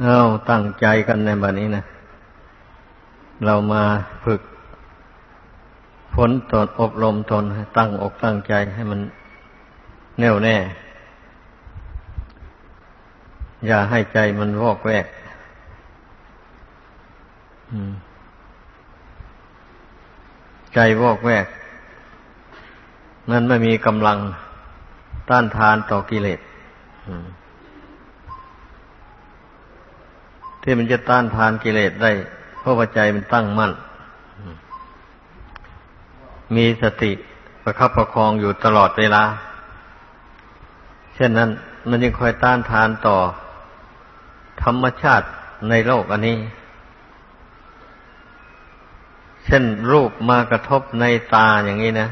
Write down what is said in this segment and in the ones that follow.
เอาตั้งใจกันในบัดนี้นะ เรามาฝึกฝนตนอบรมตนตั้งอกตั้งใจให้มันแน่วแน่ อย่าให้ใจมันวอกแวกใจวอกแวกมันไม่มีกำลังต้านทานต่อกิเลส ที่มันจะต้านทานกิเลสได้ เพราะว่าใจมันตั้งมั่น มีสติประคับประคองอยู่ตลอดเวลา เช่นนั้น มันยังคอยต้านทานต่อ ธรรมชาติในโลกอันนี้ เช่นรูปมากระทบในตาอย่างนี้นะ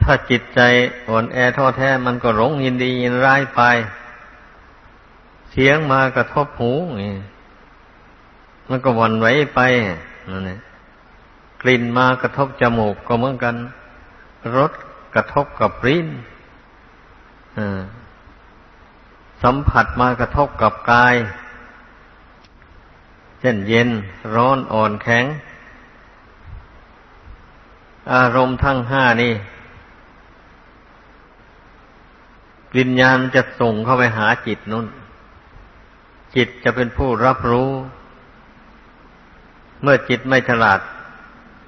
ถ้าจิตใจอ่อนแอท้อแท้มันก็หลงยินดียินร้ายไป เสียงมากระทบหูนี่มันก็วันไหวไปนั่นเองกลิ่นมากระทบจมูกก็เหมือนกันรสกระทบกับริ้นสัมผัสมากระทบกับกาย เช่นเย็น ร้อนอ่อนแข็ง อารมณ์ทั้งห้านี่วิญญาณจะส่งเข้าไปหาจิตนุ่น จิตจะเป็นผู้รับรู้ เมื่อจิตไม่ฉลาด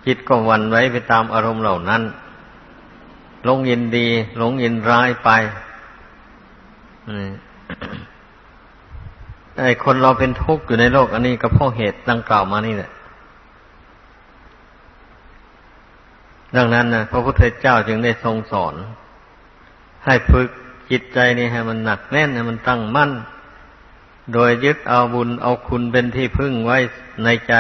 จิตก็วันไว้ไปตามอารมณ์เหล่านั้นหลงยินดี หลงยินร้ายไปไอ้คนเราเป็นทุกข์อยู่ในโลก อันนี้ก็เพราะเหตุดังกล่าวมานี่แหละดังนั้นนะพระพุทธเจ้าจึงได้ทรงสอน ให้ฝึกจิตใจนี่ให้มันหนักแน่นให้มันตั้งมั่น โดยยึดเอาบุญเอาคุณเป็นที่พึ่งไว้ในใจ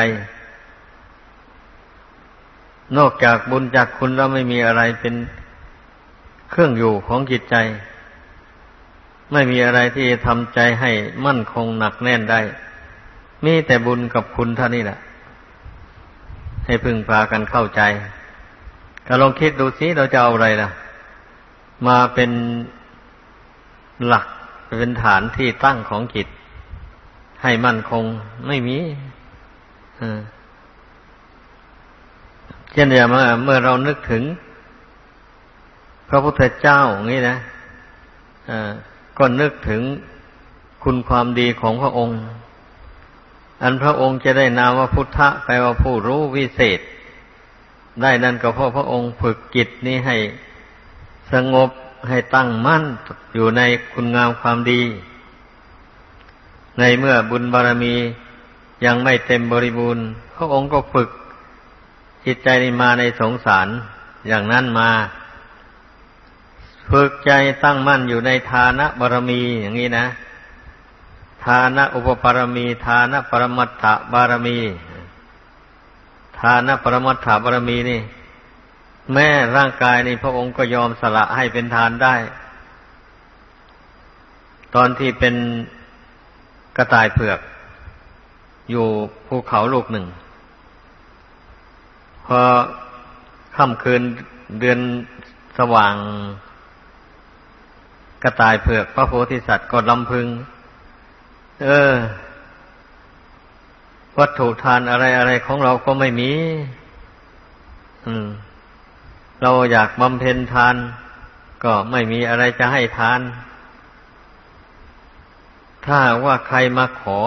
นอกจากบุญจากคุณแล้วไม่มีอะไรเป็นเครื่องอยู่ของจิตใจ ไม่มีอะไรที่ทำใจให้มั่นคงหนักแน่นได้ มีแต่บุญกับคุณเท่านี้แหละ ให้พึ่งพากันเข้าใจก็ลองคิดดูสิเราจะเอาอะไรล่ะ มาเป็นหลักเป็นฐานที่ตั้งของจิต ให้มั่นคงไม่มีเช่นเดียวมาเมื่อเรานึกถึง พระพุทธเจ้าอย่างนี้นะก็นึกถึงคุณความดีของพระองค์ อันพระองค์จะได้นามว่าพุทธะแปลว่าผู้รู้วิเศษ ได้นั่นก็เพราะพระองค์ฝึกจิตนี้ให้สงบให้ตั้งมั่นอยู่ในคุณงามความดี ในเมื่อบุญบารมียังไม่เต็มบริบูรณ์พระองค์ก็ฝึกจิตใจนี้มาในสงสารอย่างนั้นมา ฝึกใจตั้งมั่นอยู่ในทานะบารมีอย่างนี้นะทานะอุปปารมีทานะปรมัตถบารมีทานะปรมัตถบารมีนี่ แม่ร่างกายนี่พระองค์ก็ยอมสละให้เป็นทานได้ ตอนที่เป็น กระต่ายเผือก อยู่ภูเขาลูกหนึ่ง พอค่ำคืนเดือนสว่าง กระต่ายเผือกพระโพธิสัตว์ก็ลำพึง เออ วัตถุทานอะไรอะไรของเราก็ไม่มี อืม เราอยากบำเพ็ญทาน ก็ไม่มีอะไรจะให้ทาน ถ้าว่าใครมาขอ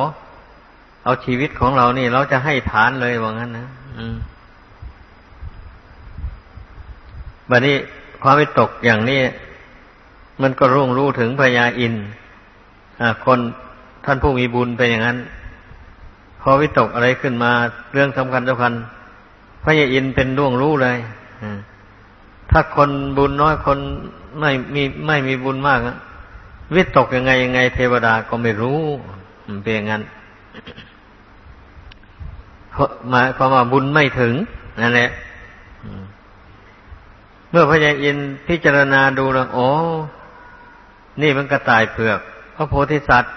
เอาชีวิตของเรานี่ เราจะให้ทานเลยว่างั้นนะบัดนี้ความวิตกอย่างนี้ มันก็รุ่งรู้ถึงพญาอินคนท่านผู้มีบุญไปอย่างนั้น พอวิตกอะไรขึ้นมา เรื่องสำคัญสำคัญพระยาอินเป็นร่วงรู้เลยถ้าคนบุญน้อยคนไม่มีไม่มีบุญมาก วิตกยังไงยังไง เทวดาก็ไม่รู้มันเป็นอย่างนั้นหมายความว่าบุญไม่ถึงนั่นแหละเมื่อพระยาอินพิจารณาดูแล้วโอ้นี่มันกระต่ายเผือก พระโพธิสัตว์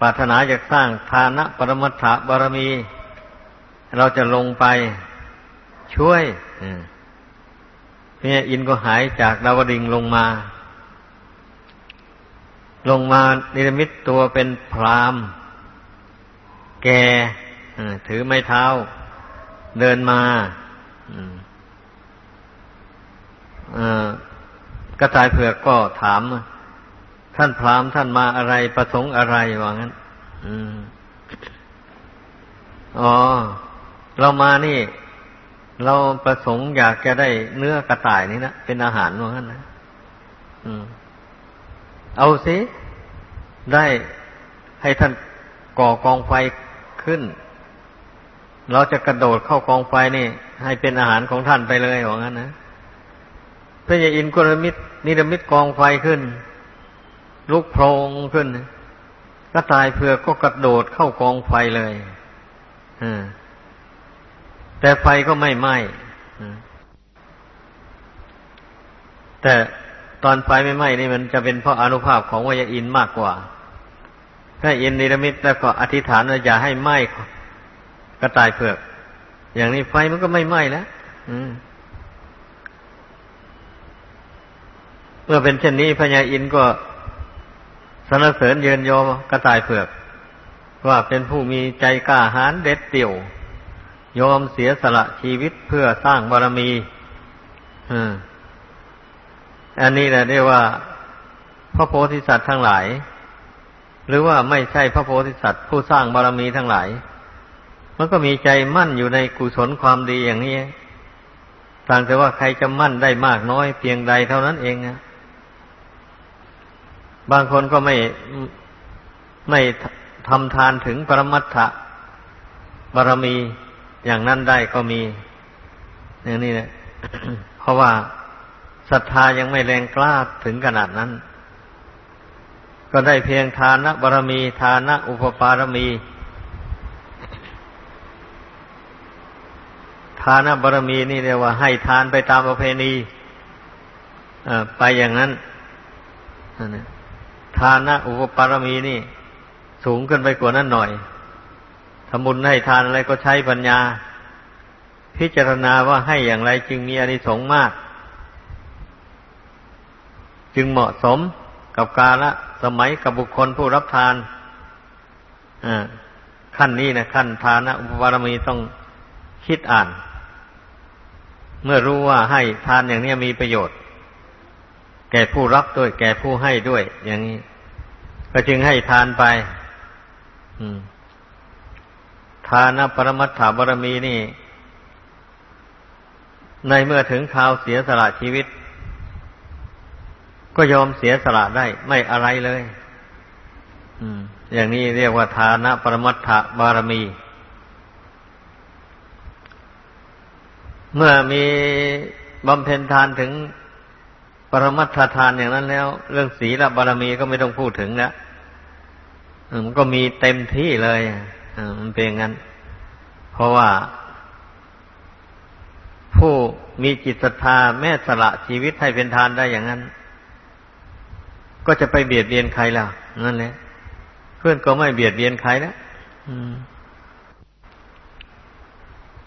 ปรารถนาอยากสร้างทานะปรมัตถบารมี เราจะลงไปช่วยพระยาอินก็หายจากดาวดิงลงมา ลงมานิรมิตตัวเป็นพรามแกถือไม้เท้า เดินมากระต่ายเผือกก็ถาม ท่านพรามท่านมาอะไรประสงค์อะไรว่างั้นอ๋อ เรามานี่ เราประสงค์อยากจะได้เนื้อกระต่ายนี่นะเป็นอาหารว่างั้นนะ เอาสิได้ให้ท่านก่อกองไฟขึ้น เราจะกระโดดเข้ากองไฟนี่ ให้เป็นอาหารของท่านไปเลยว่างั้นนะพระยาอินกุรมิตรนิรมิตกองไฟขึ้น ลุกโพรงขึ้นก็ตายเพื่อก็กระโดดเข้ากองไฟเลยแต่ไฟก็ไม่ไหม้แต่ ตอนไฟไม่ไหม้นี่มันจะเป็นเพราะอนุภาพของวายอินมากกว่า ถ้าอินนิรมิตแล้วก็อธิษฐานว่าอย่าให้ไหม้กระต่ายเผือก อย่างนี้ไฟมันก็ไม่ไหม้แล้วเมื่อเป็นเช่นนี้พญาอินก็สรรเสริญเยินโยอกระต่ายเผือก ว่าเป็นผู้มีใจกล้าหาญเด็ดเดี่ยวยอมเสียสละชีวิตเพื่อสร้างบารมีอั อันนี้แหละเรียกว่า พระโพธิสัตว์ทั้งหลาย หรือว่าไม่ใช่พระโพธิสัตว์ผู้สร้างบารมีทั้งหลาย มันก็มีใจมั่นอยู่ในกุศลความดีอย่างนี้ต่างแต่ว่าใครจะมั่นได้มากน้อยเพียงใดเท่านั้นเองนะบางคนก็ไม่ไม่ทำทานถึงปรมัตถะบารมีอย่างนั้นได้ก็มี อย่างนี้แหละเพราะว่า ศรัทธายังไม่แรงกล้าถึงขนาดนั้น ก็ได้เพียงทานะบารมีทานะอุปปารมี ทานะบารมีนี่เรียกว่าให้ทานไปตามประเพณีไปอย่างนั้นทานะอุปปารมีนี่ สูงขึ้นไปกว่านั้นหน่อยทำบุญให้ทานอะไรก็ใช้ปัญญา พิจารณาว่าให้อย่างไรจึงมีอานิสงส์มาก จึงเหมาะสมกับกาละสมัยกับบุคคลผู้รับทานขั้นนี้นะขั้นทานะอุปปารมีต้องคิดอ่าน เมื่อรู้ว่าให้ทานอย่างนี้มีประโยชน์ แก่ผู้รับด้วย แก่ผู้ให้ด้วย อย่างนี้ ก็จึงให้ทานไปทานปรมัตถบารมีนี่ ในเมื่อถึงคราวเสียสละชีวิต ก็ยอมเสียสละได้ ไม่อะไรเลยอย่างนี้เรียกว่าทานะปรมัตถบารมี เมื่อมีบำเพ็ญทานถึงปรมัตถทานอย่างนั้นแล้ว เรื่องศีลบารมีก็ไม่ต้องพูดถึงแล้วมันก็มีเต็มที่เลยมันเป็นงั้น เพราะว่า ผู้มีจิตศรัทธาแม่สละชีวิตให้เป็นทานได้อย่างนั้น ก็จะไปเบียดเบียนใครล่ะ นั่นแหละ เพื่อนก็ไม่เบียดเบียนใครแล้ว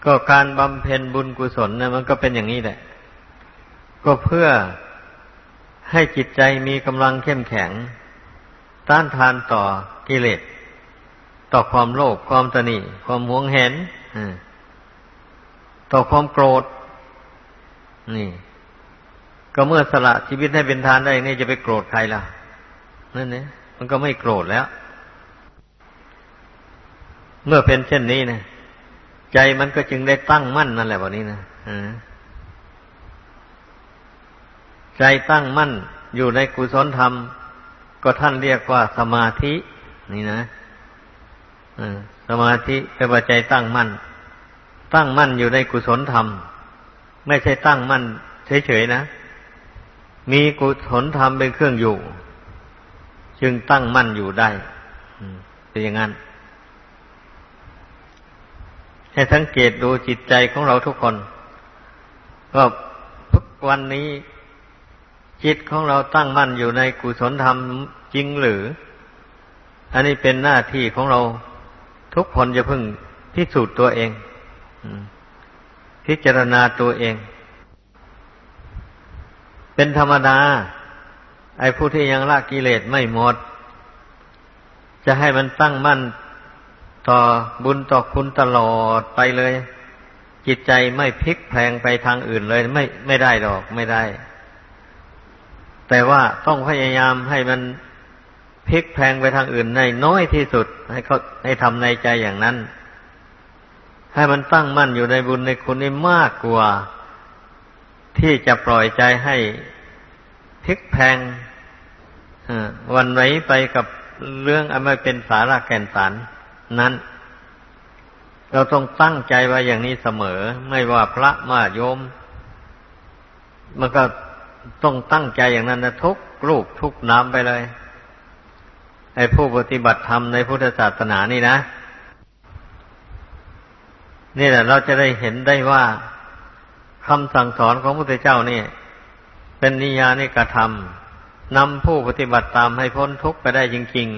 ก็การบำเพ็ญบุญกุศลนะมันก็เป็นอย่างนี้แหละ ก็เพื่อให้จิตใจมีกำลังเข้มแข็ง ต้านทานต่อกิเลส ต่อความโลภความตนีความหวงเห็นต่อความโกรธ นี่ ก็เมื่อสละชีวิตให้เป็นทานได้นี่จะไปโกรธใครล่ะนั่นเนี่ยมันก็ไม่โกรธแล้ว เมื่อเป็นเช่นนี้นะใจมันก็จึงได้ตั้งมั่นนั่นแหละวันนี้นะอใจตั้งมั่นอยู่ในกุศลธรรม ก็ท่านเรียกว่าสมาธิ นี่นะสมาธิแปลว่าใจตั้งมั่น ตั้งมั่นอยู่ในกุศลธรรม ไม่ใช่ตั้งมั่นเฉยๆนะ มีกุศลธรรมเป็นเครื่องอยู่ จึงตั้งมั่นอยู่ได้เป็นอย่างนั้น ให้สังเกตดูจิตใจของเราทุกคนว่าทุกวันนี้ จิตของเราตั้งมั่นอยู่ในกุศลธรรมจริงหรือ อันนี้เป็นหน้าที่ของเราทุกคนจะพึ่งพิสูจน์ตัวเองพิจารณาตัวเอง เป็นธรรมดา ไอ้ผู้ที่ยังละกิเลสไม่หมด จะให้มันตั้งมั่นต่อบุญต่อคุณตลอดไปเลย จิตใจไม่พลิกแพลงไปทางอื่นเลย ไม่ไม่ได้ดอกไม่ได้ แต่ว่าต้องพยายามให้มันพลิกแพลงไปทางอื่นในน้อยที่สุด ให้เขาให้ทำในใจอย่างนั้น ให้มันตั้งมั่นอยู่ในบุญในคุณนี่มากกว่า ที่จะปล่อยใจให้พลิกแพงวันไหวไปกับเรื่องอันไม่เป็นสาระแก่นสารนั้น เราต้องตั้งใจไว้อย่างนี้เสมอ ไม่ว่าพระมาโยม มันก็ต้องตั้งใจอย่างนั้นนะทุกรูปทุกน้ำไปเลยไอ้ผู้ปฏิบัติธรรมในพุทธศาสนานี่นะ นี่แหละเราจะได้เห็นได้ว่า คำสั่งสอนของพระพุทธเจ้านี่ เป็นนิยานิกระทำนำผู้ปฏิบัติตามให้พ้นทุกข์ไปได้จริง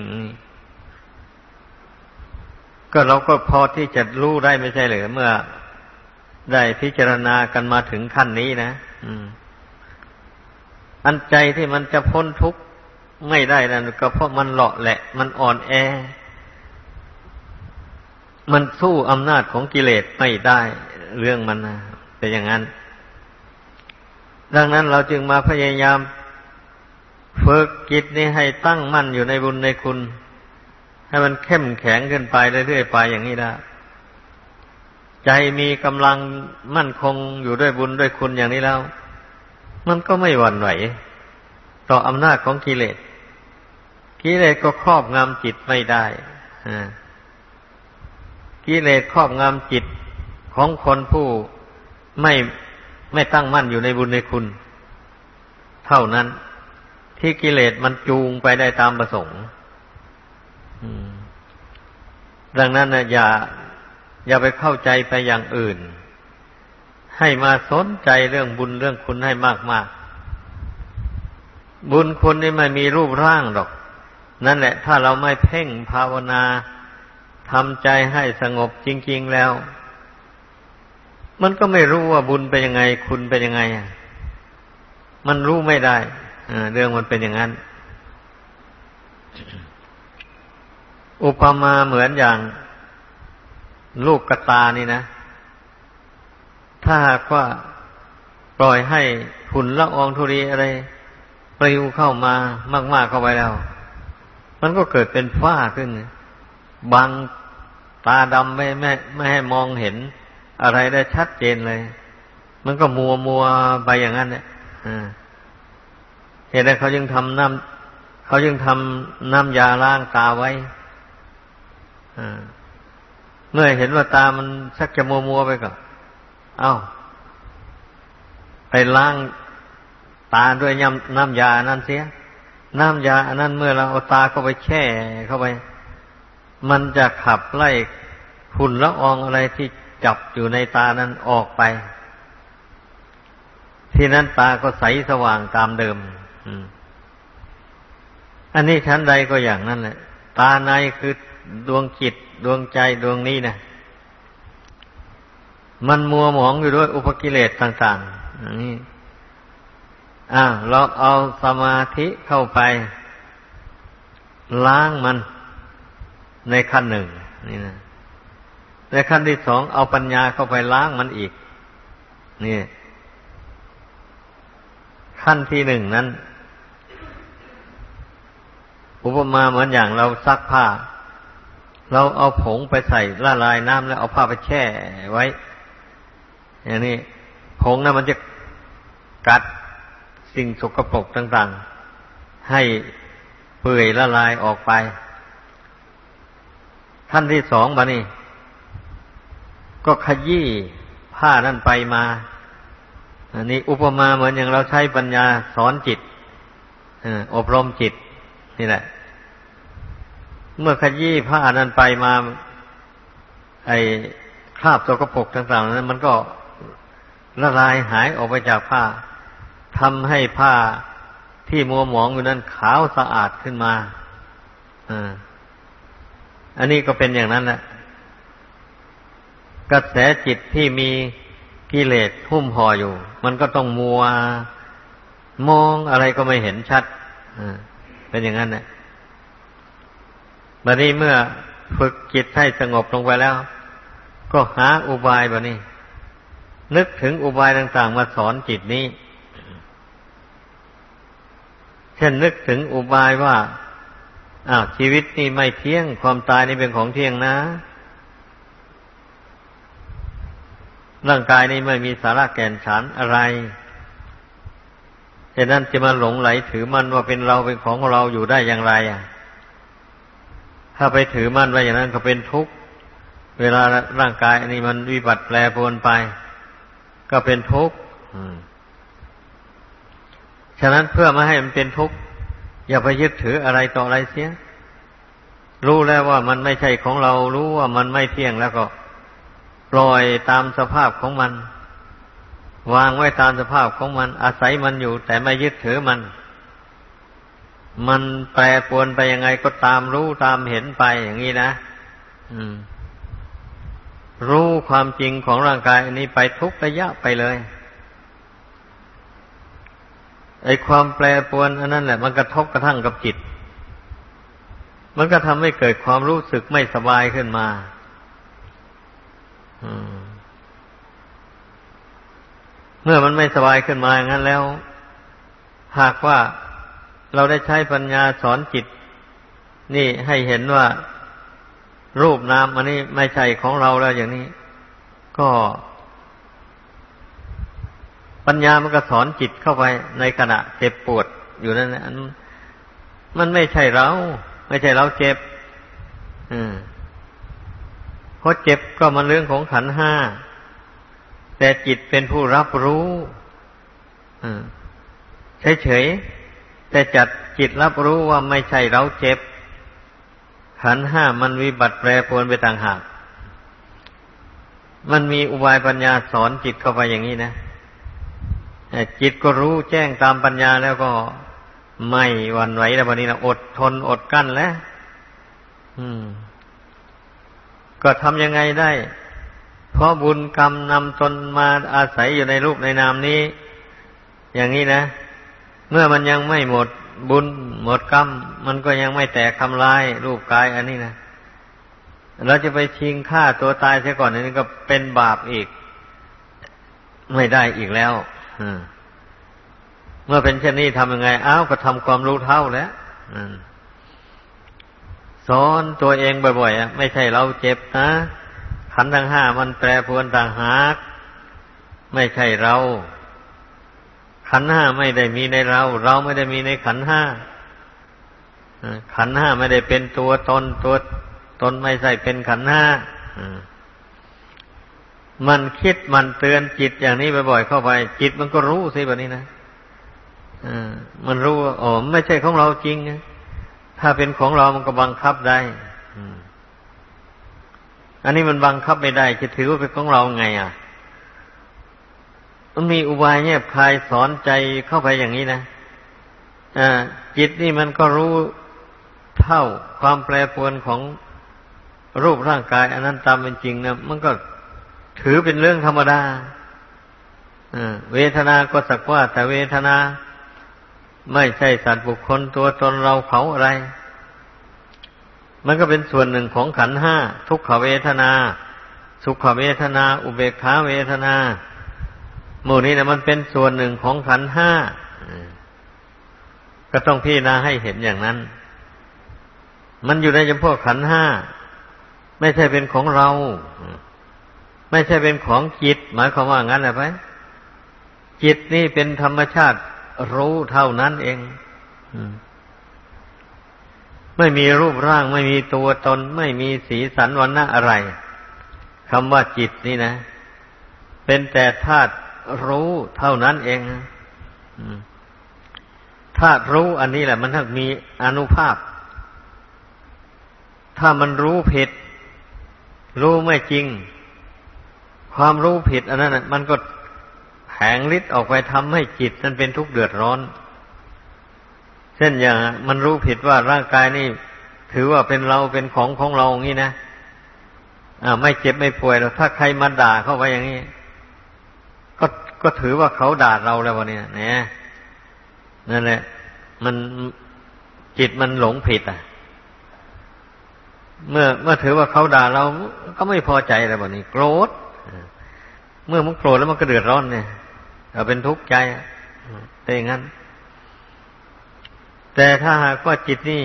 ๆ ก็เราก็พอที่จะรู้ได้ไม่ใช่หรือเมื่อได้พิจารณากันมาถึงขั้นนี้นะอันใจที่มันจะพ้นทุกข์ไม่ได้นั่นก็เพราะมันเลาะแหละ มันอ่อนแอ มันสู้อำนาจของกิเลสไม่ได้เรื่องมันนะ เป็นอย่างนั้น ดังนั้นเราจึงมาพยายามฝึกจิตนี้ให้ตั้งมั่นอยู่ในบุญในคุณ ให้มันเข้มแข็งขึ้นไปเรื่อยๆไปอย่างนี้ได้ใจมีกำลังมั่นคงอยู่ด้วยบุญด้วยคุณอย่างนี้แล้ว มันก็ไม่หวั่นไหว ต่ออำนาจของกิเลสกิเลสก็ครอบงำจิตไม่ได้กิเลสครอบงำจิตของคนผู้ ไม่ไม่ตั้งมั่นอยู่ในบุญในคุณ เท่านั้น ที่กิเลสมันจูงไปได้ตามประสงค์ดังนั้นนะอย่า อย่าไปเข้าใจไปอย่างอื่น ให้มาสนใจเรื่องบุญเรื่องคุณให้มากๆ บุญคุณนี่ไม่มีรูปร่างหรอก นั่นแหละ ถ้าเราไม่เพ่งภาวนาทำใจให้สงบจริง ๆ แล้ว มันก็ไม่รู้ว่าบุญเป็นยังไง คุณเป็นยังไง มันรู้ไม่ได้เรื่องมันเป็นอย่างนั้น อุปมาเหมือนอย่างลูกกระตานี่นะ ถ้าหากว่าปล่อยให้ฝุ่นละอองธุรีอะไรปลิวเข้ามามาก ๆเข้าไปแล้ว มันก็เกิดเป็นฝ้าขึ้นบังตาดำไม่ไม่ไม่ให้มองเห็น อะไรได้ชัดเจนเลย มันก็มัวมัวไปอย่างนั้นเนี่ยเหตุใดเขายังทำน้ำเขายังทำน้ำยาล้างตาไว้เมื่อเห็นว่าตามันชักจะมัวมัวไปก็เอา้า ไปล้างตาด้วยน้ำน้ำยานั่นเสีย น้ำยาอันนั้นเมื่อเราเอาตาเข้าไปแช่เข้าไป มันจะขับไล่ฝุ่นละอองอะไรที่ จับอยู่ในตานั้นออกไป ที่นั้นตาก็ใสสว่างตามเดิมอันนี้ชั้นใดก็อย่างนั้นแหละ ตาในคือดวงจิตดวงใจดวงนี้นะมันมัวหมองอยู่ด้วยอุปกิเลสต่างๆนี่อ่าเราเอาสมาธิเข้าไป ล้างมันในขั้นหนึ่ง นี่นะ ในขั้นที่สองเอาปัญญาเข้าไปล้างมันอีก นี่ ขั้นที่หนึ่งนั้น อุปมาเหมือนอย่างเราซักผ้า เราเอาผงไปใส่ละลายน้ำแล้วเอาผ้าไปแช่ไว้ อย่างนี้ผงนั้นมันจะกัดสิ่งสกปรกต่างๆ ให้เปื่อยละลายออกไป ขั้นที่สองบานี่ ก็ขยี้ผ้านั่นไปมา อันนี้อุปมาเหมือนอย่างเราใช้ปัญญาสอนจิตอบรมจิต นี่แหละ เมื่อขยี้ผ้านั้นไปมา ไอ้คราบสกปรกต่างๆนั้นมันก็ละลายหายออกไปจากผ้าทำให้ผ้าที่มัวหมองอยู่นั้นขาวสะอาดขึ้นมาอันนี้ก็เป็นอย่างนั้นแหละ กระแสจิตที่มีกิเลสหุ้มห่ออยู่ มันก็ต้องมัว มองอะไรก็ไม่เห็นชัดเป็นอย่างนั้นนะบัดนี้เมื่อฝึกจิตให้สงบลงไปแล้ว ก็หาอุบายแบบนี้ นึกถึงอุบายต่าง ๆ มาสอนจิตนี้ เช่นนึกถึงอุบายว่าอ้าวชีวิตนี่ไม่เที่ยง ความตายนี่เป็นของเที่ยงนะ ร่างกายนี้ไม่มีสาระแก่นฉานอะไรฉะนั้นจะมาหลงไหลถือมันว่าเป็นเราเป็นของเราอยู่ได้อย่างไรอะ ถ้าไปถือมันไว้อย่างนั้นก็เป็นทุกข์ เวลาร่างกายอันนี้มันวิบัติแปรปรวนไป ก็เป็นทุกข์ฉะนั้นเพื่อไม่ให้มันเป็นทุกข์อย่าไปยึดถืออะไรต่ออะไรเสีย รู้แล้วว่ามันไม่ใช่ของเรา รู้ว่ามันไม่เที่ยงแล้วก็ ปล่อยตามสภาพของมัน วางไว้ตามสภาพของมัน อาศัยมันอยู่ แต่ไม่ยึดถือมัน มันแปรปวนไปยังไงก็ตามรู้ตามเห็นไปอย่างนี้นะรู้ความจริงของร่างกายอันนี้ไปทุกระยะไปเลยไอ้ความแปรปวนอันนั้นแหละมันกระทบกระทั่งกับจิต มันก็ทำให้เกิดความรู้สึกไม่สบายขึ้นมา เมื่อมันไม่สบายขึ้นมาอย่างนั้นแล้ว หากว่าเราได้ใช้ปัญญาสอนจิต นี่ให้เห็นว่า รูปนามอันนี้ไม่ใช่ของเราแล้วอย่างนี้ ก็ ปัญญามันก็สอนจิตเข้าไปในขณะเจ็บปวดอยู่นั่นนะมันไม่ใช่เรา ไม่ใช่เราเจ็บ อืม ราะเจ็บก็มันเรื่องของขันห้า แต่จิตเป็นผู้รับรู้เฉยๆแต่จัดจิตรับรู้ว่าไม่ใช่เราเจ็บ ขันห้ามันวิบัติแปรปรวนไปต่างหาก มันมีอุบายปัญญาสอนจิตเข้าไปอย่างนี้นะจิตก็รู้แจ้งตามปัญญาแล้วก็ไม่หวั่นไหวแล้ววันนี้นะอดทนอดกั้นแล้ว อืม ก็ทำยังไงได้ เพราะบุญกรรมนำตนมาอาศัยอยู่ในรูปในนามนี้ อย่างนี้นะ เมื่อมันยังไม่หมดบุญหมดกรรม มันก็ยังไม่แตกทำลายรูปกายอันนี้นะเราจะไปชิงฆ่าตัวตายเสียก่อนอันนี้ก็เป็นบาปอีก ไม่ได้อีกแล้วเมื่อเป็นเช่นนี้ทำยังไงอ้าวก็ทำความรู้เท่าแล้ว สอนตัวเองบ่อยๆไม่ใช่เราเจ็บนะขันทั้งห้ามันแปรปรวนต่างหาก ไม่ใช่เรา ขันห้าไม่ได้มีในเรา เราไม่ได้มีในขันห้าขันห้าไม่ได้เป็นตัวตนตัวตนไม่ใช่เป็นขันห้ามันคิดมันเตือนจิตอย่างนี้บ่อยๆเข้าไป จิตมันก็รู้สิแบบนี้นะอมันรู้ว่าอ๋อไม่ใช่ของเราจริงนะ ถ้าเป็นของเรามันก็บังคับได้อันนี้มันบังคับไม่ได้ จะถือว่าเป็นของเราไง อะ มันมีอุบายแยบคายสอนใจเข้าไปอย่างนี้นะอ่าจิตนี่มันก็รู้เท่าความแปรปรวนของรูปร่างกาย อันนั้นตามเป็นจริงนะมันก็ถือเป็นเรื่องธรรมดาเวทนาก็สักว่าแต่เวทนา ไม่ใช่สัตว์บุคคลตัวตนเราเขาอะไร มันก็เป็นส่วนหนึ่งของขันห้าทุกขเวทนา สุขเวทนา อุเบกขาเวทนาหมู่นี้นะมันเป็นส่วนหนึ่งของขันห้าก็ต้องพิจารณาให้เห็นอย่างนั้น มันอยู่ในจำพวกขันห้าไม่ใช่เป็นของเรา ไม่ใช่เป็นของจิต หมายความว่างั้นแหละไหมจิตนี่เป็นธรรมชาติ รู้เท่านั้นเองไม่มีรูปร่าง ไม่มีตัวตน ไม่มีสีสันวันณะอะไรคำว่าจิตนี่นะ เป็นแต่ธาตุรู้เท่านั้นเองธาตุรู้อันนี้แหละ มันถ้ามีอนุภาพ ถ้ามันรู้ผิด รู้ไม่จริง ความรู้ผิดอันนั้นมันก็ แผงฤทธิ์ออกไปทำให้จิตนั้นเป็นทุกข์เดือดร้อน เช่นอย่างมันรู้ผิดว่าร่างกายนี่ถือว่าเป็นเราเป็นของของเราอย่างนี้นะอ่า ไม่เจ็บไม่ป่วยหรอกถ้าใครมาด่าเข้าไปอย่างนี้ ก็ก็ถือว่าเขาด่าเราแล้ววันนี้เนี่ยนั่นแหละ มันจิตมันหลงผิด อะ เมื่อเมื่อถือว่าเขาด่าเรา ก็ไม่พอใจอะไรแบบนี้ โกรธเมื่อมันโกรธแล้วมันก็เดือดร้อนเนี่ย เราเป็นทุกข์ใจแต่อย่างนั้น แต่ถ้าหากว่าจิตนี่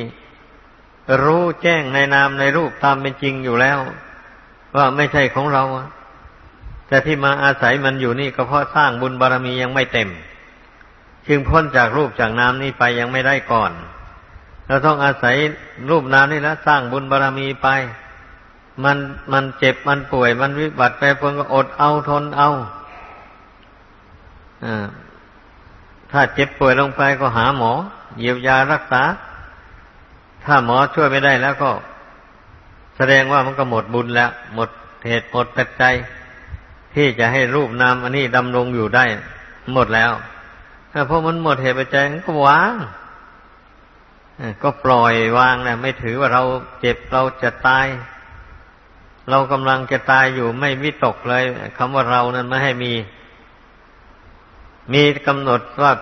รู้แจ้งในนามในรูปตามเป็นจริงอยู่แล้ว ว่าไม่ใช่ของเราแต่ที่มาอาศัยมันอยู่นี่ก็เพราะสร้างบุญบารรมียังไม่เต็ม จึงพ้นจากรูปจากนามนี้ไปยังไม่ได้ก่อนเราต้องอาศัยรูปนามนี่แล้วสร้างบุญบารรมีไป มันมันเจ็บมันป่วยมันวิบัติไปพนก็อดเอาทนเอา ถ้าเจ็บป่วยลงไปก็หาหมอ เยียวยารักษา ถ้าหมอช่วยไม่ได้แล้วก็ แสดงว่ามันก็หมดบุญแล้ว หมดเหตุหมดปัจจัยที่จะให้รูปนามอันนี้ดำรงอยู่ได้ หมดแล้วเพราะมันหมดเหตุปัจจัยก็วางก็ปล่อยวางนะไม่ถือว่าเราเจ็บเราจะตาย เรากำลังจะตายอยู่ไม่วิตกเลยคำว่าเรานั้นไม่ให้มี มีกำหนดว่า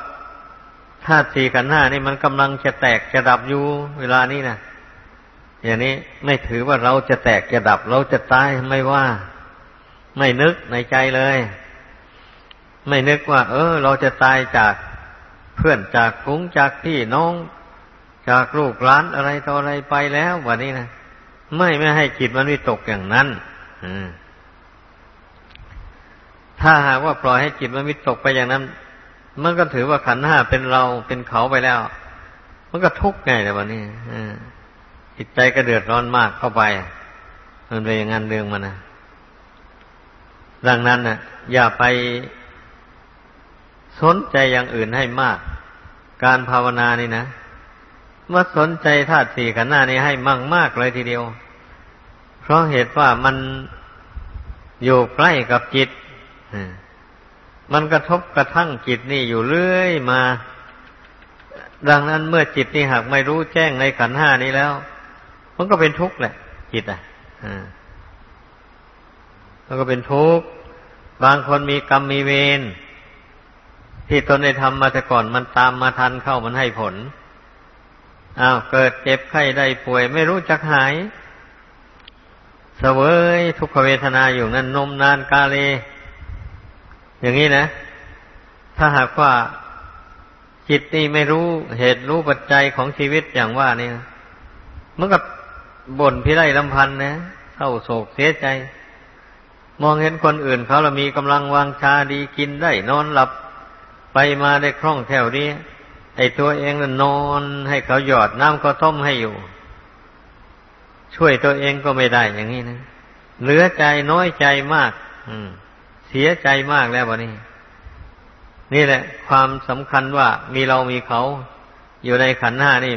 ธาตุสี่กันห้านี่มันกำลังจะแตกจะดับอยู่เวลานี้นะอย่างนี้ไม่ถือว่าเราจะแตกจะดับ เราจะตายไม่ว่า ไม่นึกในใจเลย ไม่นึกว่า เออ เราจะตายจากเพื่อนจากฟุ้งจากพี่น้องจากลูกหลานอะไรต่ออะไรไปแล้ววันนี้นะไม่ไม่ให้จิตมันวิตกอย่างนั้น ถ้าหากว่าปล่อยให้จิตมันวิตกไปอย่างนั้น มันก็ถือว่าขันห้าเป็นเราเป็นเขาไปแล้ว มันก็ทุกข์ไงแต่วันนี้จิตใจก็เดือดร้อนมากเข้าไป มันเป็นอย่างนั้นเรื่องมันนะดังนั้นน่ะอย่าไปสนใจอย่างอื่นให้มาก การภาวนานี่นะมาสนใจธาตุสี่ขันธ์หน้านี้ให้มั่งมากเลยทีเดียว เพราะเหตุว่ามันอยู่ใกล้กับจิต มันกระทบกระทั่งจิตนี่อยู่เรื่อยมา ดังนั้นเมื่อจิตนี่หากไม่รู้แจ้งในขันห้านี้แล้ว มันก็เป็นทุกข์แหละ จิตอะแล้วก็เป็นทุกข์บางคนมีกรรมมีเวรที่ตนได้ทำมาแต่ก่อนมันตามมาทันเข้ามันให้ผลอ้าวเกิดเจ็บไข้ได้ป่วยไม่รู้จักหายเสวยทุกขเวทนาอยู่นั่นนมนานกาเล อย่างนี้นะ ถ้าหากว่าจิตนี่ไม่รู้เหตุรู้ปัจจัยของชีวิตอย่างว่านี่เมันก็บ่นพิไรลำพันนะเศร้าโศกเสียใจ มองเห็นคนอื่นเขาเรามีกำลังวางชาดีกินได้นอนหลับไปมาได้คล่องแคล่วนี้ไอ้ตัวเองน่ะนอนให้เขาหยอดน้ำก็ต้มให้อยู่ ช่วยตัวเองก็ไม่ได้อย่างนี้นะ เหลือใจน้อยใจมาก อืม เสียใจมากแล้ววะนี่นี่แหละ ความสำคัญว่ามีเรามีเขาอยู่ในขันห้านี่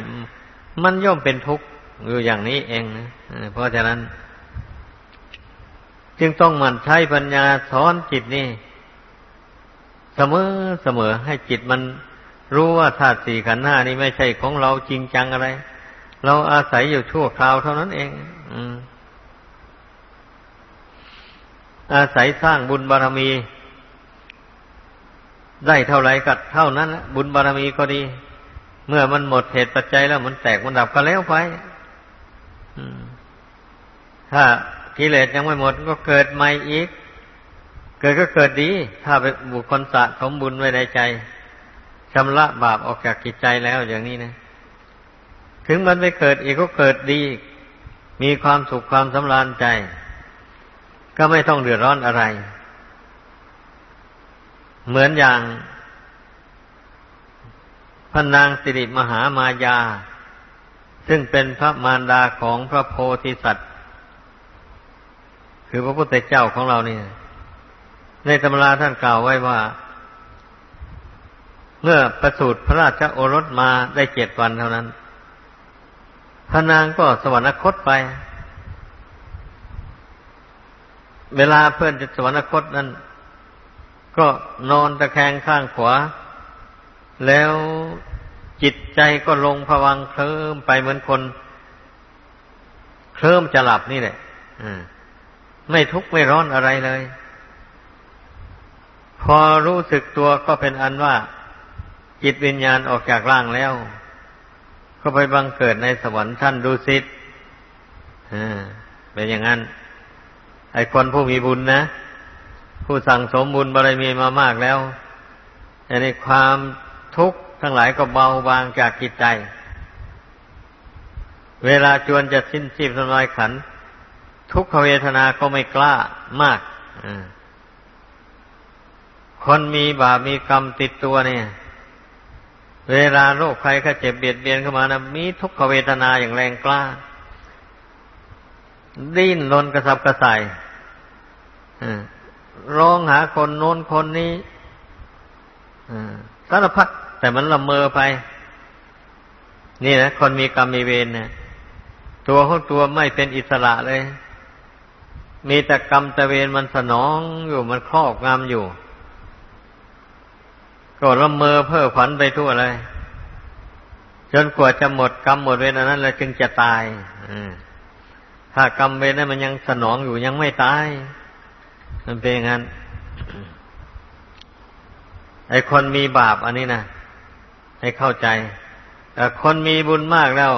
มันย่อมเป็นทุกข์อยู่อย่างนี้เองนะเพราะฉะนั้น จึงต้องมันใช้ปัญญาสอนจิตนี่ เสมอเสมอให้จิตมันรู้ว่าธาตุสี่ขันห้านี่ไม่ใช่ของเราจริงจังอะไร เราอาศัยอยู่ชั่วคราวเท่านั้นเอง อืม อาศัยสร้างบุญบารรมี ได้เท่าไรก็เท่านั้นบุญบารรมีก็ดี เมื่อมันหมดเหตุปัจจัยแล้วมันแตกมันดับก็แล้วไปถ้ากิเลสยังไม่หมดก็เกิดใหม่อีก เกิดก็เกิดดี ถ้าเป็นบุคคลสะสมบุญไว้ในใจชำระบาปออกจากจิตใจแล้วอย่างนี้นะ ถึงมันไปเกิดอีกก็เกิดดี มีความสุขความสำราญใจ ก็ไม่ต้องเดือดร้อนอะไร เหมือนอย่างพระนางสิริมหามายา ซึ่งเป็นพระมารดาของพระโพธิสัตว์ คือพระพุทธเจ้าของเราเนี่ย ในตำราท่านกล่าวไว้ว่า เมื่อประสูติพระราชโอรสมาได้เจ็ดวันเท่านั้นพระนางก็สวรรคตไป เวลาเพื่อนจะสวรรคตนั้น ก็นอนตะแคงข้างขวา แล้วจิตใจก็ลงผวังเคลิ้มไปเหมือนคน เคลิ้มจะหลับนี่แหละไม่ทุกข์ไม่ร้อนอะไรเลย พอรู้สึกตัวก็เป็นอันว่า จิตวิญญาณออกจากร่างแล้ว ก็ไปบังเกิดในสวรรค์ชั้นดุสิตเป็นอย่างนั้น ไอ้คนผู้มีบุญนะ ผู้สั่งสมบุญบารมีมามากแล้วอันนี้ความทุกข์ทั้งหลายก็เบาบางจากจิตใจ เวลาจวนจะสิ้นชีพทำลายขัน ทุกขเวทนาก็ไม่กล้ามากคนมีบาปมีกรรมติดตัวเนี่ย เวลาโรคภัยข้เจ็บเบียดเบียนเข้ามานะมีทุกขเวทนาอย่างแรงกล้า ดิ้นรนกระสับกระส่าย ร้องหาคนโน้นคนนี้สารพัดแต่มันละเมอไป นี่นะคนมีกรรมมีเวรเนี่ยตัวของตัวไม่เป็นอิสระเลย มีแต่กรรมแต่เวรมันสนองอยู่มันครอบงำอยู่ ก็ละเมอเพ้อฝันไปทั่วเลย จนกว่าจะหมดกรรมหมดเวรนั้นแล้วจึงจะตายถ้ากรรมเวรนั้นมันยังสนองอยู่ยังไม่ตาย มันเป็นอย่างนั้น ไอคนมีบาปอันนี้นะให้เข้าใจ แต่คนมีบุญมากแล้ว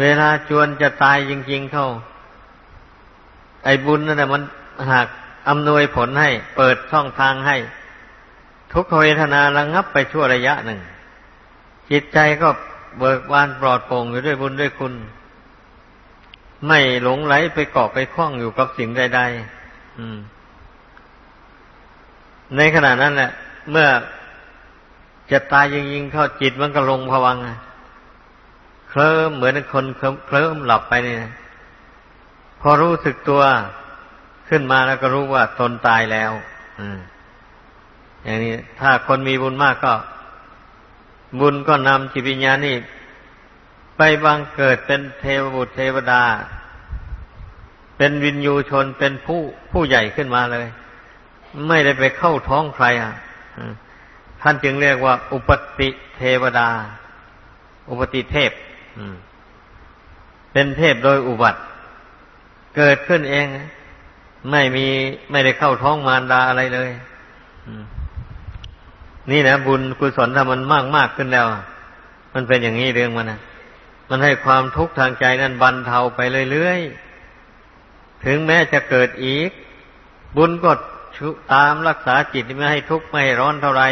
เวลาจวนจะตายจริง ๆ เข้า ไอบุญนั่นแหละมันหากอำนวยผลให้ เปิดช่องทางให้ ทุกขเวทนาระงงับไปชั่วระยะหนึ่ง จิตใจก็เบิกบานปลอดโปร่งอยู่ด้วยบุญด้วยคุณ ไม่หลงไหลไปเกาะไปคล้องอยู่กับสิ่งใด ๆ ในขณะนั้นแหละเมื่อจะตายยิงๆเข้าจิตมันก็ลงผวังเคลิ้มเหมือนคนเคลิ้มหลับไปเนี่ยพอรู้สึกตัวขึ้นมาแล้วก็รู้ว่าตนตายแล้วอืมอย่างนี้ ถ้าคนมีบุญมากก็ บุญก็นำจิตวิญญาณนี่ ไปบังเกิดเป็นเทวบุตรเทวดา เป็นวินยูชนเป็นผู้ผู้ใหญ่ขึ้นมาเลย ไม่ได้ไปเข้าท้องใครอะท่านจึงเรียกว่า อุปติเทวดา อุปติเทพเป็นเทพโดยอุบัติ เกิดขึ้นเอง ไม่มีไม่ได้เข้าท้องมารดาอะไรเลยนี่นะบุญกุศลถ้ามันมากมากขึ้นแล้ว มันเป็นอย่างนี้เรื่องมันนะมันให้ความทุกข์ทางใจนั้นบรรเทาไปเรื่อยๆถึงแม้จะเกิดอีก บุญก็ ตามรักษาจิตไม่ให้ทุกข์ไม่ให้ร้อนเท่าไร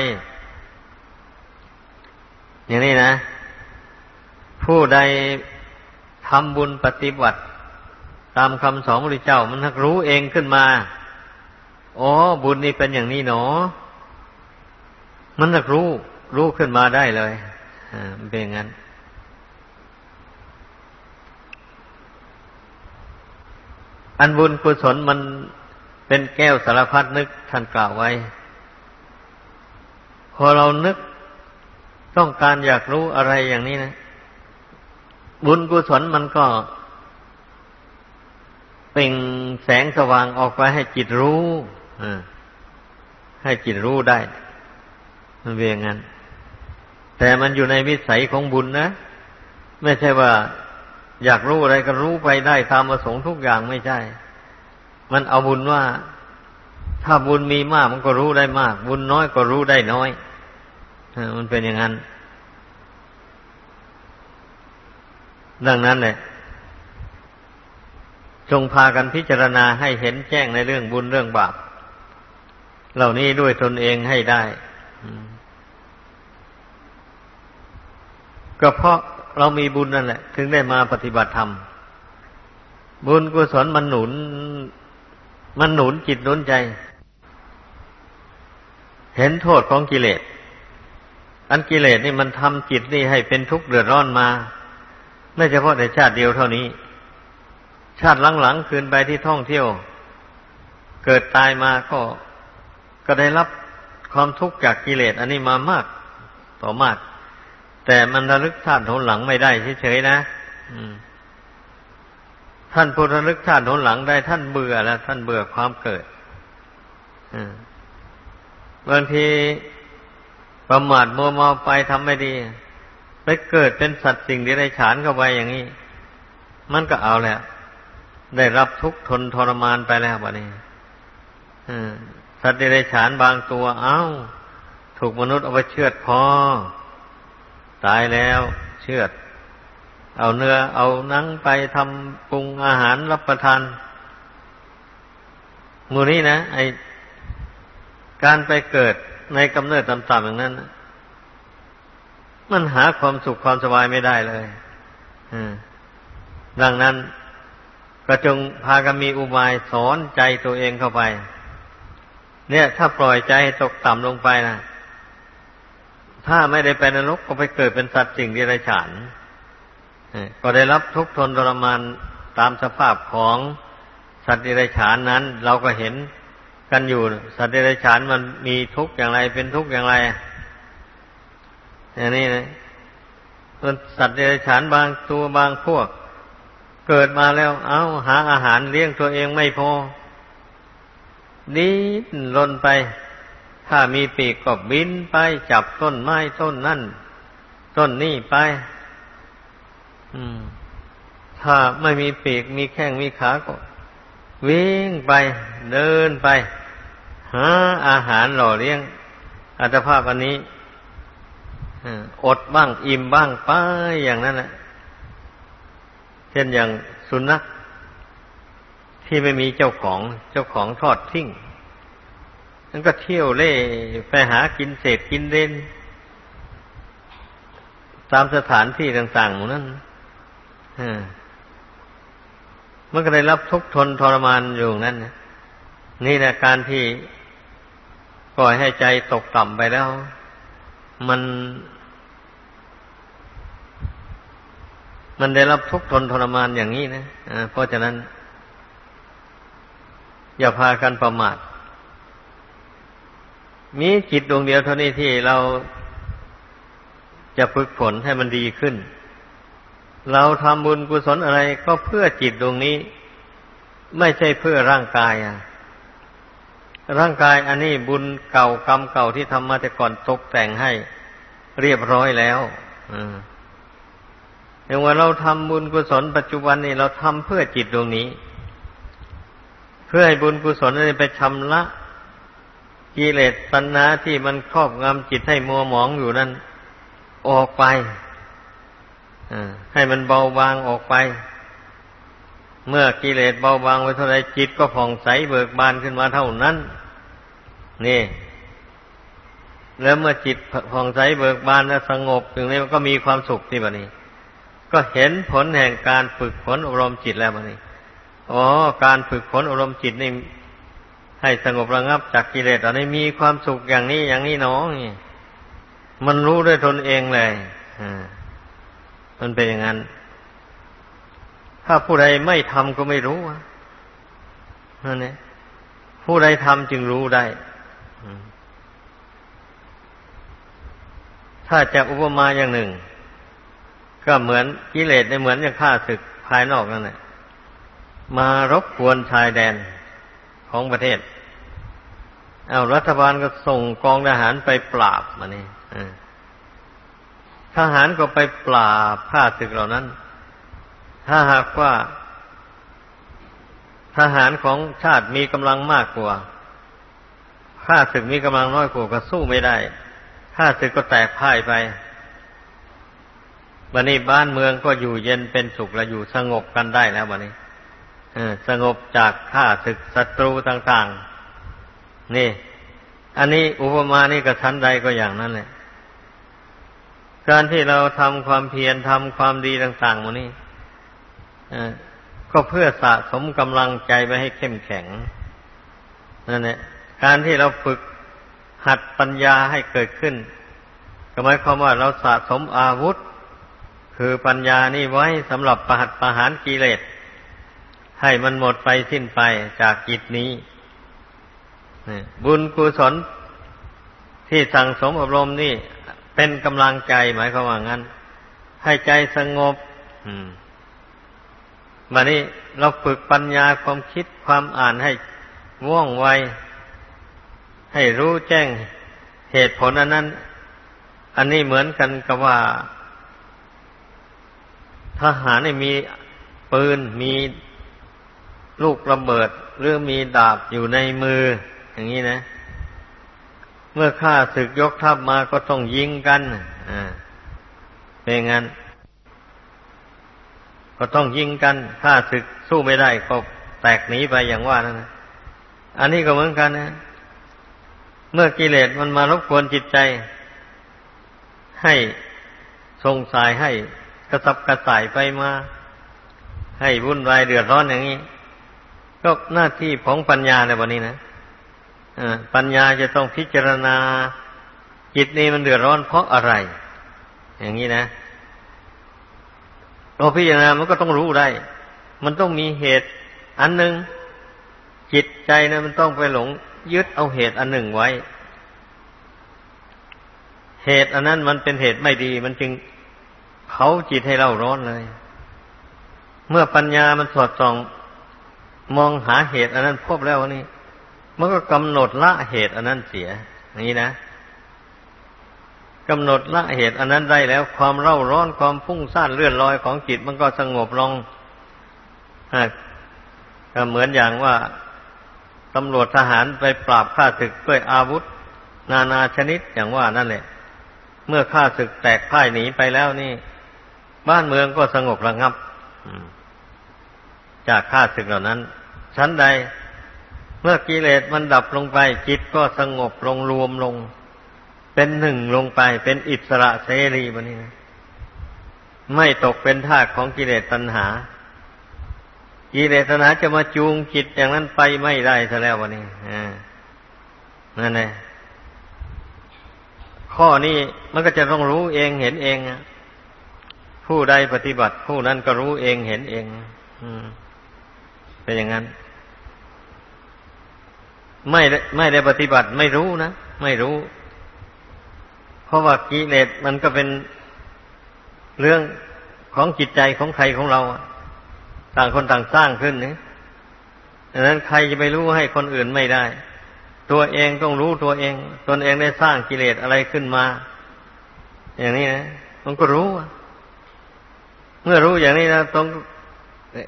อย่างนี้นะ ผู้ใดทำบุญปฏิบัติ ตามคำสอนพระเจ้ามันรู้เองขึ้นมาอ๋อบุญนี่เป็นอย่างนี้หนอ มันจะรู้ รู้ขึ้นมาได้เลยอ่าเป็นอย่างนั้นอันบุญกุศลมัน เป็นแก้วสารพัดนึกท่านกล่าวไว้ พอเรานึกต้องการอยากรู้อะไรอย่างนี้นะ บุญกุศลมันก็เป่งแสงสว่างออกไปให้จิตรู้ให้จิตรู้ได้ มันเป็นอย่างนั้น แต่มันอยู่ในวิสัยของบุญนะ ไม่ใช่ว่าอยากรู้อะไรก็รู้ไปได้ตามประสงค์ทุกอย่างไม่ใช่ มันเอาบุญว่า ถ้าบุญมีมากมันก็รู้ได้มาก บุญน้อยก็รู้ได้น้อยมันเป็นอย่างนั้น ดังนั้นเนี่ยจงพากันพิจารณาให้เห็นแจ้งในเรื่องบุญเรื่องบาป เหล่านี้ด้วยตนเองให้ได้ก็เพราะเรามีบุญนั่นแหละ ถึงได้มาปฏิบัติธรรม บุญกุศลมันหนุน มันหนุนจิตหนุนใจ เห็นโทษของกิเลส อันกิเลสนี่มันทำจิตนี่ให้เป็นทุกข์เดือดร้อนมา ไม่เฉพาะในชาติเดียวเท่านี้ ชาติหลังๆคืนไปที่ท่องเที่ยว เกิดตายมาก็ก็ได้รับความทุกข์จากกิเลส อันนี้มามาก ต่อมาก แต่มันระลึกชาติหนหลังไม่ได้เฉยๆนะ ท่านผู้ระลึกชาติหนหลังได้ท่านเบื่อแล้ว ท่านเบื่อความเกิดบางทีประมาทมัวเมาไปทำไม่ดี ไปเกิดเป็นสัตว์สิ่งที่ได้ฉานเข้าไปอย่างนี้ มันก็เอาแหละได้รับทุกข์ทนทรมานไปแล้ววันนี้สัตว์เดรัจฉานบางตัว เอา้า ถูกมนุษย์เอาไปเชือดคอตายแล้วเชือด เอาเนื้อเอานังไปทำปรุงอาหารรับประทานมูนี้นะไอการไปเกิดในกำเนิดต่ำๆอย่างนั้น มันหาความสุขความสบายไม่ได้เลยดังนั้นก็จงพากันมีอุบายสอนใจตัวเองเข้าไป เนี่ย ถ้าปล่อยใจตกต่ำลงไปนะถ้าไม่ได้ไปนรกก็ไปเกิดเป็นสัตว์สิ่งที่ไรฉาน ก็ได้รับทุกข์ทนทรมานตามสภาพของสัตว์ดิเรฉานนั้น เราก็เห็นกันอยู่ สัตว์ดิเรฉานมันมีทุกข์อย่างไรเป็นทุกข์อย่างไรอย่างนี้นะสัตว์ดิเรฉานบางตัวบางพวก เกิดมาแล้ว เอาหาอาหารเลี้ยงตัวเองไม่พอดิ้นรนไป ถ้ามีปีกก็บินไปจับต้นไม้ต้นนั่น ต้นนี่ไป ถ้าไม่มีปีกมีแข้งมีขาก็ วิ่งไปเดินไป หาอาหารหล่อเลี้ยง อัตภาพอันนี้อดบ้างอิ่มบ้างไปอย่างนั้นแหละเช่นอย่างสุนัขที่ไม่มีเจ้าของ เจ้าของทอดทิ้งนั่นก็เที่ยวเล่ไปหากินเศษกินเด่นตามสถานที่ต่างๆหมู่นั้น มันก็ได้รับทุกข์ทนทรมานอยู่นั่นนี่แหละการที่ปล่อยให้ใจตกต่ำไปแล้ว มัน มันได้รับทุกข์ทนทรมานอย่างนี้นะะเพราะฉะนั้น อย่าพากันประมาทมีจิตดวงเดียวเท่านี้ที่เราจะฝึกฝนให้มันดีขึ้น เราทำบุญกุศลอะไรก็เพื่อจิตดวงนี้ ไม่ใช่เพื่อร่างกายอะ ร่างกายอันนี้บุญเก่ากรรมเก่าที่ทำมาแต่ก่อนตกแต่งให้เรียบร้อยแล้วอย่างว่าเราทำบุญกุศลปัจจุบันนี้เราทำเพื่อจิตดวงนี้ เพื่อให้บุญกุศลนี้ไปชำระกิเลสตัณหาที่มันครอบงำจิตให้มัวหมองอยู่นั้น ออกไป ให้มันเบาบางออกไป เมื่อกิเลสเบาบางไปเท่าไรจิตก็ผ่องใสเบิกบานขึ้นมาเท่านั้น นี่ แล้วเมื่อจิตผ่องใสเบิกบานและสงบอย่างนี้มันก็มีความสุขที่แบันี้ ก็เห็นผลแห่งการฝึกฝนอบรมจิตแล้วแบันี้อ๋อการฝึกฝนอบรมจิตนี่ให้สงบระงับจากกิเลสอันนี้มีความสุขอย่างนี้อย่างนี้น้องนี่มันรู้ด้วยตนเองเลยอ่า มันเป็นอย่างนั้น ถ้าผู้ใดไม่ทำก็ไม่รู้นั่นเองผู้ใดทำจึงรู้ได้ ถ้าจะอุปมาอย่างหนึ่ง ก็เหมือนกิเลสในเหมือนอย่างข้าศึกภายนอกนั่นแหละมารบกวนชายแดนของประเทศ เอารัฐบาลก็ส่งกองทหารไปปราบมานี่ ทหารก็ไปปราบข้าศึกเหล่านั้น ถ้าหากว่า ทหารของชาติมีกำลังมากกว่าข้าศึกมีกำลังน้อยกว่าก็สู้ไม่ได้ข้าศึกก็แตกพ่ายไปวันนี้บ้านเมืองก็อยู่เย็นเป็นสุขและอยู่สงบกันได้แล้ววันนี้สงบจากข้าศึกศัตรูต่าง ๆ นี่ อันนี้อุปมานี่ก็ชั้นใดก็อย่างนั้นแหละ การที่เราทำความเพียรทำความดีต่างๆหมดนี้ก็เพื่อสะสมกำลังใจไปให้เข้มแข็งนั่นแหละการที่เราฝึกหัดปัญญาให้เกิดขึ้น ก็หมายความว่าเราสะสมอาวุธ คือปัญญานี่ไว้สำหรับประหัตประหารกิเลส ให้มันหมดไปสิ้นไปจากจิตนี้ บุญกุศลที่สั่งสมอบรมนี่ เป็นกำลังใจหมายความว่างั้น ให้ใจสงบมานี้เราฝึกปัญญาความคิดความอ่านให้ว่องไว ให้รู้แจ้งเหตุผลอันนั้น อันนี้เหมือนกันกับว่า ทหารมีปืนมีลูกระเบิด หรือมีดาบอยู่ในมือ อย่างนี้นะ เมื่อข้าศึกยกทัพมาก็ต้องยิงกันอ่าเป็นงั้น ก็ต้องยิงกันถ้าศึกสู้ไม่ได้ก็แตกหนีไปอย่างว่านั่นนะอันนี้ก็เหมือนกันนะ เมื่อกิเลสมันมารบกวนจิตใจ ให้ทรงสายให้กระสับกระส่ายไปมา ให้วุ่นวายเดือดร้อนอย่างนี้ ก็หน้าที่ของปัญญาในวันนี้นะ ปัญญาจะต้องพิจารณา จิตนี้มันเดือดร้อนเพราะอะไร อย่างนี้นะเราพิจารณามันก็ต้องรู้ได้ มันต้องมีเหตุ อันหนึ่งจิตใจนะมันต้องไปหลงยึดเอาเหตุอันหนึ่งไว้ เหตุอันนั้นมันเป็นเหตุไม่ดี มันจึงเผาจิตให้เราร้อนเลย เมื่อปัญญามันสอดส่อง มองหาเหตุอันนั้นพบแล้วนี่ มันก็กำหนดละเหตุอันนั้นเสีย อย่างนี้นะกำหนดละเหตุอันนั้นได้แล้ว ความเร่าร้อนความพุ่งซ่านเลื่อนลอยของจิตมันก็สงบลงก็เหมือนอย่างว่าตำรวจทหารไปปราบข้าศึกด้วยอาวุธ นานาชนิดอย่างว่านั่นแหละ เมื่อข้าศึกแตกพ่ายหนีไปแล้วนี่ บ้านเมืองก็สงบระงับจากข้าศึกเหล่านั้นชั้นใด เมื่อกิเลสมันดับลงไป จิตก็สงบลงรวมลง เป็นหนึ่งลงไป เป็นอิสระเสรีบันนี้นะไม่ตกเป็นทาสของกิเลสตัณหา กิเลสนาจะมาจูงจิตอย่างนั้นไปไม่ได้ซะแล้ววันนี้นั่นแหละข้อนี้มันก็จะต้องรู้เองเห็นเองผู้ใดปฏิบัติ ผู้นั้นก็รู้เองเห็นเองเป็นอย่างนั้น ไม่ไม่ได้ปฏิบัติไม่รู้นะ ไม่รู้ เพราะว่ากิเลสมันก็เป็นเรื่องของจิตใจของใครของเราต่างคนต่างสร้างขึ้นนี่ดังนั้นใครจะไปรู้ให้คนอื่นไม่ได้ ตัวเองต้องรู้ตัวเอง ตนเองได้สร้างกิเลสอะไรขึ้นมา อย่างนี้นะมันก็รู้ เมื่อรู้อย่างนี้นะต้อง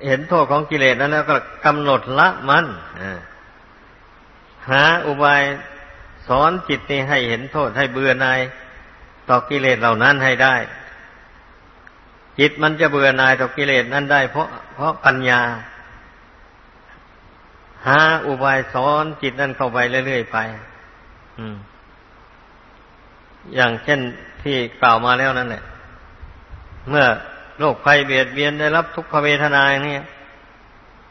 เห็นโทษของกิเลสนั้นแล้วก็กำหนดละมัน หาอุบายสอนจิตนี้ให้เห็นโทษให้เบื่อหน่ายต่อกิเลสเหล่านั้นให้ได้ จิตมันจะเบื่อหน่ายต่อกิเลสนั้นได้ เพราะเพราะปัญญา หาอุบายสอนจิตนั้นเข้าไปเรื่อยๆไปอย่างเช่นที่กล่าวมาแล้วนั่นแหละ เมื่อโรคภัยเบียดเบียนได้รับทุกขเวทนาอย่างนี้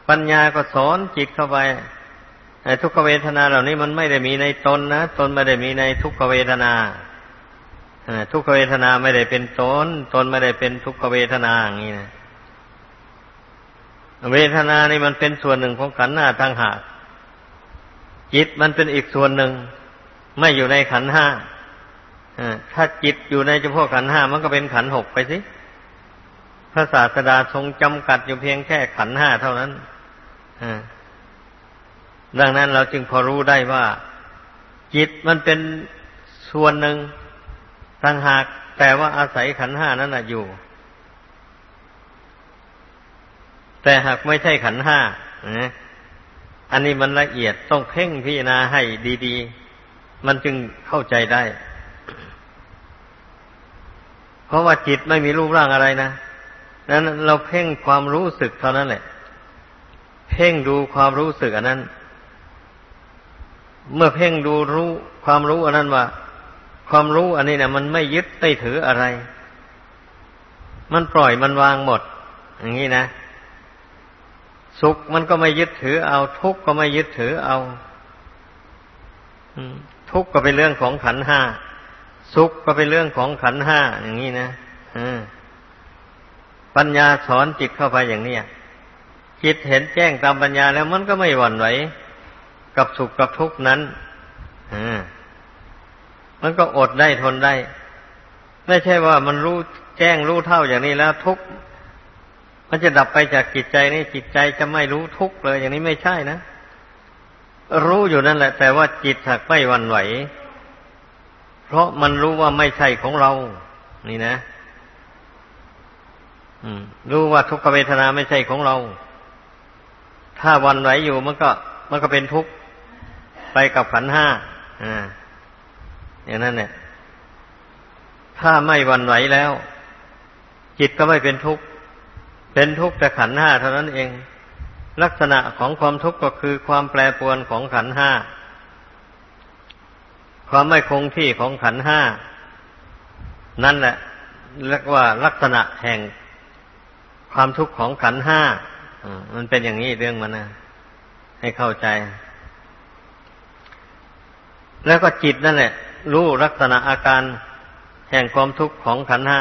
ปัญญาก็สอนจิตเข้าไป ทุกขเวทนาเหล่านี้มันไม่ได้มีในตนนะตนไม่ได้มีในทุกขเวทนาทุกขเวทนาไม่ได้เป็นตน ตนไม่ได้เป็นทุกขเวทนาอย่างนี้นะเวทนานี่มันเป็นส่วนหนึ่งของขันธ์หน้าทางหากจิตมันเป็นอีกส่วนหนึ่ง ไม่อยู่ในขันธ์ห้าถ้าจิตอยู่ในเฉพาะขันธ์ห้ามันก็เป็นขันธ์หกไปสิพระศาสดาทรงจำกัดอยู่เพียงแค่ขันธ์ห้าเท่านั้น ดังนั้นเราจึงพอรู้ได้ว่า จิตมันเป็นส่วนหนึ่งต่างหากแต่ว่าอาศัยขันห้านั้นอยู่ แต่หากไม่ใช่ขันห้าอันนี้มันละเอียดต้องเพ่งพิจารณาให้ดีๆ มันจึงเข้าใจได้ เพราะว่าจิตไม่มีรูปร่างอะไรนะนั้นเราเพ่งความรู้สึกเท่านั้นแหละ เพ่งดูความรู้สึกอันนั้น เมื่อเพ่งดูรู้ความรู้อันนั้นว่า ความรู้อันนี้เนี่ยมันไม่ยึดไม่ถืออะไร มันปล่อยมันวางหมด อย่างนี้นะสุขมันก็ไม่ยึดถือเอา ทุกข์ก็ไม่ยึดถือเอาทุกข์ก็เป็นเรื่องของขันห้าสุขก็เป็นเรื่องของขันห้าอย่างนี้นะปัญญาสอนจิตเข้าไปอย่างนี้จิตเห็นแจ้งตามปัญญาแล้วมันก็ไม่หวั่นไหว กับสุขกับทุกข์นั้นมันก็อดได้ทนได้ ไม่ใช่ว่ามันรู้แจ้งรู้เท่าอย่างนี้แล้วทุกมันจะดับไปจากจิตใจนี่จิตใจจะไม่รู้ทุกเลย อย่างนี้ไม่ใช่นะรู้อยู่นั่นแหละ แต่ว่าจิตหักไม่หวั่นไหว เพราะมันรู้ว่าไม่ใช่ของเรา นี่นะรู้ว่าทุกขเวทนาไม่ใช่ของเรา ถ้าวันไหวอยู่มันก็ มันก็เป็นทุกข์ ไปกับขันห้าอ่าอย่างนั้นเนี่ยถ้าไม่วันไหวแล้ว จิตก็ไม่เป็นทุกข์เป็นทุกข์แต่ขันห้าเท่านั้นเอง ลักษณะของความทุกข์ก็คือความแปรปรวนของขันห้าความไม่คงที่ของขันห้านั่นแหละเรียกว่าลักษณะแห่งความทุกข์ของขันห้ามันเป็นอย่างนี้เรื่องมันนะให้เข้าใจ แล้วก็จิตนั่นแหละ รู้ลักษณะอาการแห่งความทุกข์ของขันห้า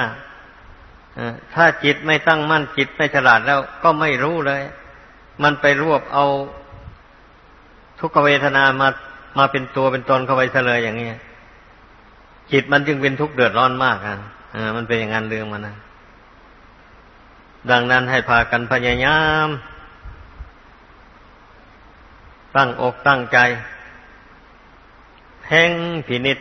ถ้าจิตไม่ตั้งมั่นจิตไม่ฉลาดแล้วก็ไม่รู้เลย มันไปรวบเอาทุกขเวทนามามาเป็นตัวเป็นตนเข้าไปเฉลยอย่างนี้จิตมันจึงเป็นทุกข์เดือดร้อนมากอะมันเป็นอย่างนั้นเรื่องมันนะดังนั้นให้พากันพยายาม ตั้งอกตั้งใจ เพ่งพินิษ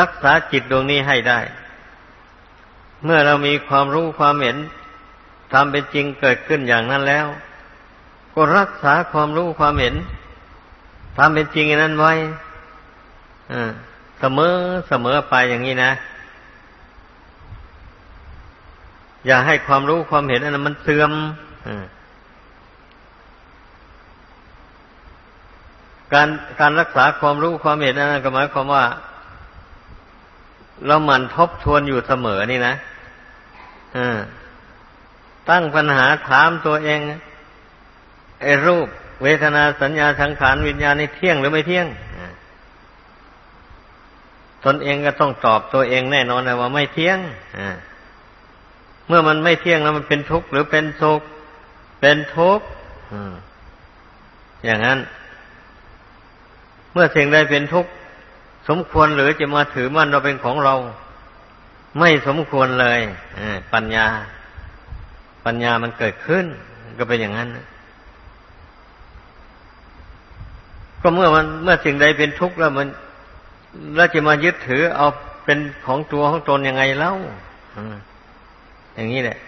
รักษาจิตดวงนี้ให้ได้ เมื่อเรามีความรู้ความเห็นทำเป็นจริงเกิดขึ้นอย่างนั้นแล้ว ก็รักษาความรู้ความเห็นทำเป็นจริงอย่างนั้นไว้เสมอเสมอไปอย่างนี้นะ อย่าให้ความรู้ความเห็นอันนั้นมันเสื่อม การการรักษาความรู้ความเห็นนั้นก็หมายความว่า เราหมั่นทบทวนอยู่เสมอนี่นะตั้งปัญหาถามตัวเองไอ้รูป เวทนาสัญญาสังขารวิญญาณนี่เที่ยงหรือไม่เที่ยงตนเองก็ต้องตอบตัวเองแน่นอนนะว่าไม่เที่ยงเมื่อมันไม่เที่ยงแล้วมันเป็นทุกข์หรือเป็นสุขเป็นทุกข์อย่างนั้น เมื่อสิ่งใดเป็นทุกข์สมควรหรือจะมาถือมั่นเราเป็นของเรา ไม่สมควรเลยปัญญา ปัญญามันเกิดขึ้น ก็เป็นอย่างนั้นก็เมื่อมันเมื่อสิ่งใดเป็นทุกข์แล้วมันแล้วจะมายึดถือเอาเป็นของตัวของตนยังไงเล่าอย่างนี้แหละ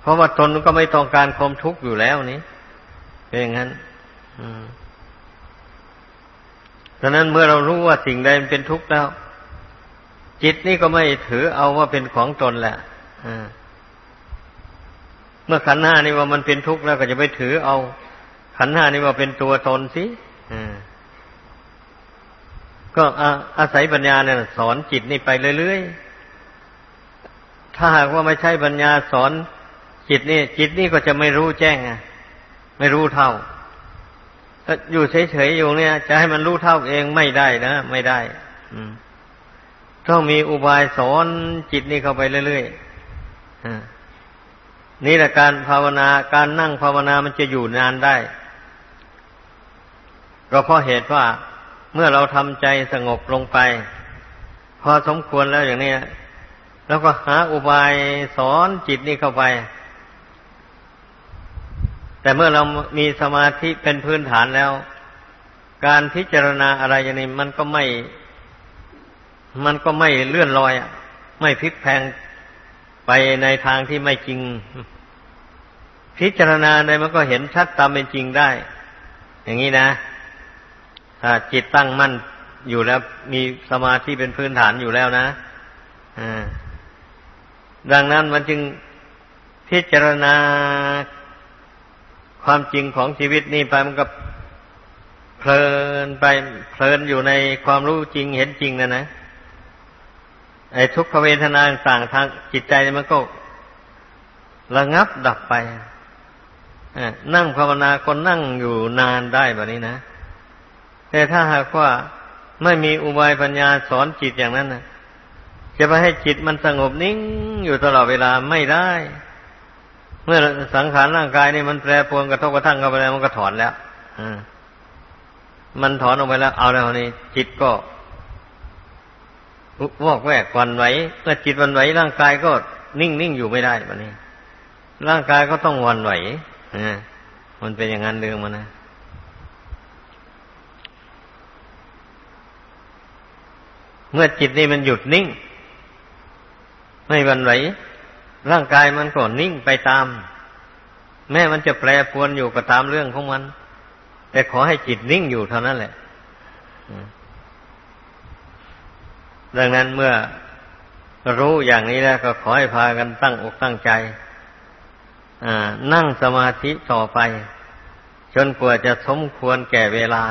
เพราะว่าตนก็ไม่ต้องการความทุกข์อยู่แล้วนี่ เป็นอย่างนั้นดังนั้นเมื่อเรารู้ว่าสิ่งใดมันเป็นทุกข์แล้ว จิตนี่ก็ไม่ถือเอาว่าเป็นของตนแหละเมื่อขันห้านี่ว่ามันเป็นทุกข์แล้วก็จะไปถือเอา ขันห้านี่ว่าเป็นตัวตนสิก็อาศัยปัญญาเนี่ยสอนจิตนี่ไปเรื่อยๆ ถ้าหากว่าไม่ใช่ปัญญาสอนจิตนี่จิตนี่ก็จะไม่รู้แจ้งไง ไม่รู้เท่าอยู่เฉยๆอยู่เนี่ย จะให้มันรู้เท่าเองไม่ได้นะไม่ได้ต้องมีอุบายสอนจิตนี่เข้าไปเรื่อยๆนี่แหละการภาวนาการนั่งภาวนามันจะอยู่นานได้ก็เพราะเหตุว่าเมื่อเราทำใจสงบลงไป พอสมควรแล้วอย่างนี้แล้วก็หาอุบายสอนจิตนี่เข้าไป แต่เมื่อเรามีสมาธิเป็นพื้นฐานแล้ว การพิจารณาอะไรอย่างนี้มันก็ไม่ มันก็ไม่เลื่อนลอยไม่พลิกแพงไปในทางที่ไม่จริง พิจารณาในมันก็เห็นชัดตามเป็นจริงได้ อย่างนี้นะถ้าจิตตั้งมั่นอยู่แล้วมีสมาธิเป็นพื้นฐานอยู่แล้วนะดังนั้นมันจึงพิจารณา ความจริงของชีวิตนี่ไปมันก็เพลินไปเพลินอยู่ในความรู้จริงเห็นจริงนะนะไอ้ทุกขเวทนาต่างทางจิตใจมันก็ระงับดับไปนั่งภาวนาก็นั่งอยู่นานได้แบบนี้นะ แต่ถ้าหากว่าไม่มีอุบายปัญญาสอนจิตอย่างนั้นนะจะไปให้จิตมันสงบนิ่งอยู่ตลอดเวลาไม่ได้ เมื่อสังขารร่างกายนี่มันแปรปรวนกระทบกระทั่งกันไปแล้วมันก็ถอนแล้วมันถอนออกไปแล้ว เอาแล้วนี่จิตก็วอกแวกวันไหวเมื่อจิตวันไหวร่างกายก็นิ่งนิ่งอยู่ไม่ได้แบบนี้ ร่างกายก็ต้องวันไหวมันเป็นอย่างนั้นเรื่องมันนะเมื่อจิตนี่มันหยุดนิ่ง ไม่วันไหว ร่างกายมันก็นิ่งไปตาม แม้มันจะแปรปวนอยู่ก็ตามเรื่องของมัน แต่ขอให้จิตนิ่งอยู่เท่านั้นแหละดังนั้นเมื่อรู้อย่างนี้แล้วก็ขอให้พากันตั้งอกตั้งใจนั่งสมาธิต่อไป จนกว่าจะสมควรแก่เวลา